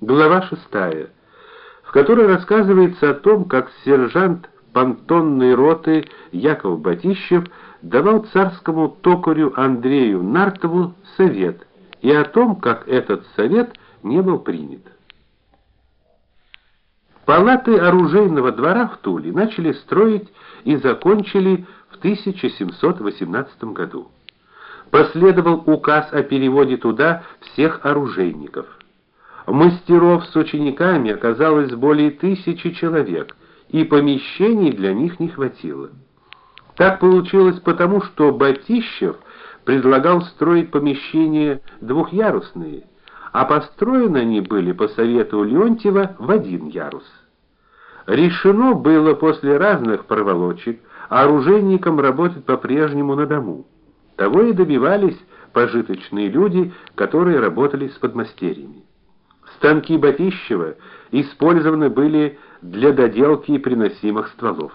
Глава 6, в которой рассказывается о том, как сержант понтонной роты Яков Батищев давал царскому токарю Андрею Нартову совет и о том, как этот совет не был принят. Палаты оружейного двора в Туле начали строить и закончили в 1718 году. Последовал указ о переводе туда всех оружейников. Мастеров с учениками оказалось более тысячи человек, и помещений для них не хватило. Так получилось потому, что Батищев предлагал строить помещения двухъярусные, а построены они были по совету Леонтьева в один ярус. Решено было после разных проволочек оружейникам работать по-прежнему на дому. Того и добивались пожиточные люди, которые работали с подмастерьями. Станки Батищева использованы были для доделки приносимых стволов.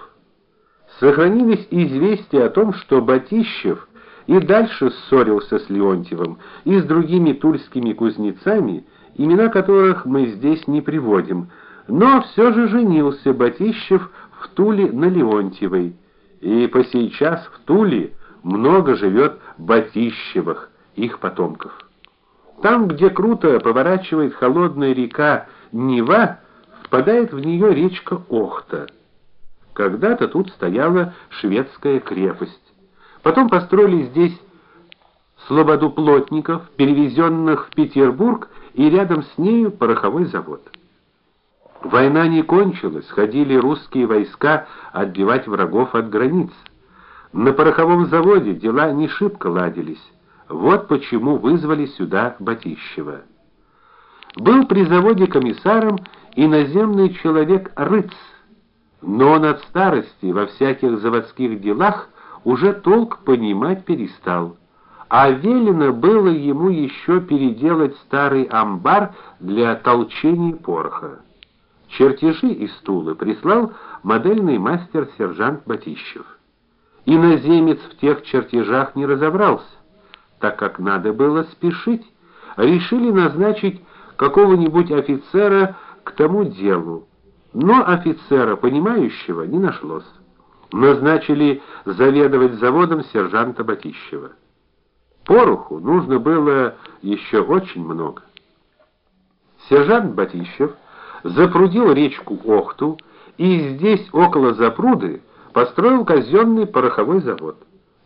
Сохранились известия о том, что Батищев и дальше ссорился с Леонтьевым и с другими тульскими кузнецами, имена которых мы здесь не приводим, но все же женился Батищев в Туле на Леонтьевой, и по сей час в Туле много живет Батищевых, их потомков. Там, где круто поворачивает холодная река Нева, впадает в нее речка Охта. Когда-то тут стояла шведская крепость. Потом построили здесь слободу плотников, перевезенных в Петербург, и рядом с нею пороховой завод. Война не кончилась, ходили русские войска отбивать врагов от границ. На пороховом заводе дела не шибко ладились. Вот почему вызвали сюда Батищева. Был при заводе комиссаром иноземный человек Рыц, но он от старости во всяких заводских делах уже толк понимать перестал. А велено было ему еще переделать старый амбар для толчения пороха. Чертежи из Тулы прислал модельный мастер-сержант Батищев. Иноземец в тех чертежах не разобрался, так как надо было спешить. Решили назначить какого-нибудь офицера к тому делу. Но офицера, понимающего, не нашлось. Назначили заведовать заводом сержанта Батищева. Пороху нужно было еще очень много. Сержант Батищев запрудил речку Охту и здесь около запруды построил казенный пороховой завод.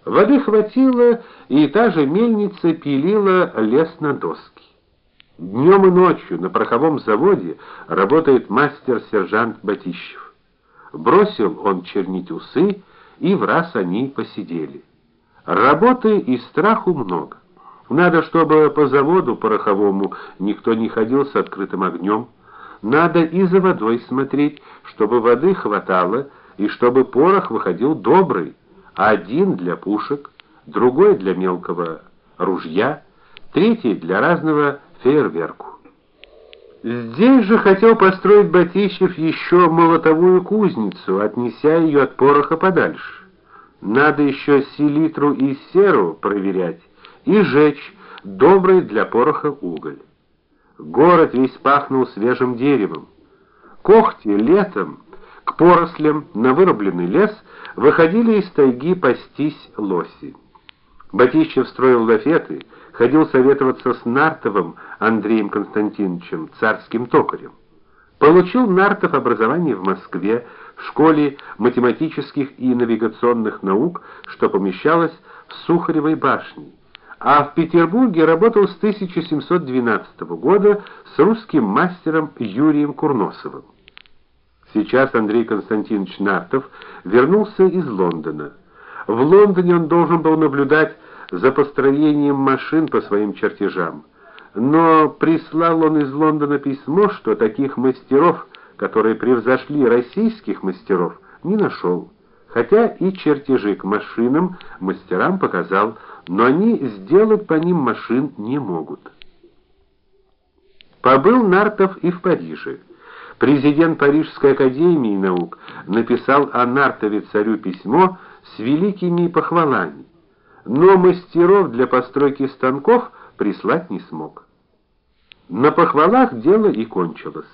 Воды хватило, и та же мельница пилила лес на доски. Днем и ночью на пороховом заводе работает мастер-сержант Батищев. Бросил он чернить усы, и в раз они посидели. Работы и страху много. Надо, чтобы по заводу пороховому никто не ходил с открытым огнем. Надо и за водой смотреть, чтобы воды хватало и чтобы порох выходил добрый, один для пушек, другой для мелкого ружья, третий для разного фейерверку. Здесь же хотел построить Батищев еще молотовую кузницу, отнеся ее от пороха подальше. Надо еще селитру и серу проверять и жечь добрый для пороха уголь. Город весь пахнул свежим деревом. Когти летом к порослям на вырубленный лес выходили из тайги пастись лоси. Батищев строил лафеты, ходил советоваться с Нартовым Андреем Константиновичем, царским токарем. Получил Нартов образование в Москве, в школе математических и навигационных наук, что помещалось в Сухаревой башне а в Петербурге работал с 1712 года с русским мастером Юрием Курносовым. Сейчас Андрей Константинович Нартов вернулся из Лондона. В Лондоне он должен был наблюдать за построением машин по своим чертежам. Но прислал он из Лондона письмо, что таких мастеров, которые превзошли российских мастеров, не нашел. Хотя и чертежи к машинам мастерам показал но они сделать по ним машин не могут. Побыл Нартов и в Париже. Президент Парижской академии наук написал о Нартове царю письмо с великими похвалами, но мастеров для постройки станков прислать не смог. На похвалах дело и кончилось.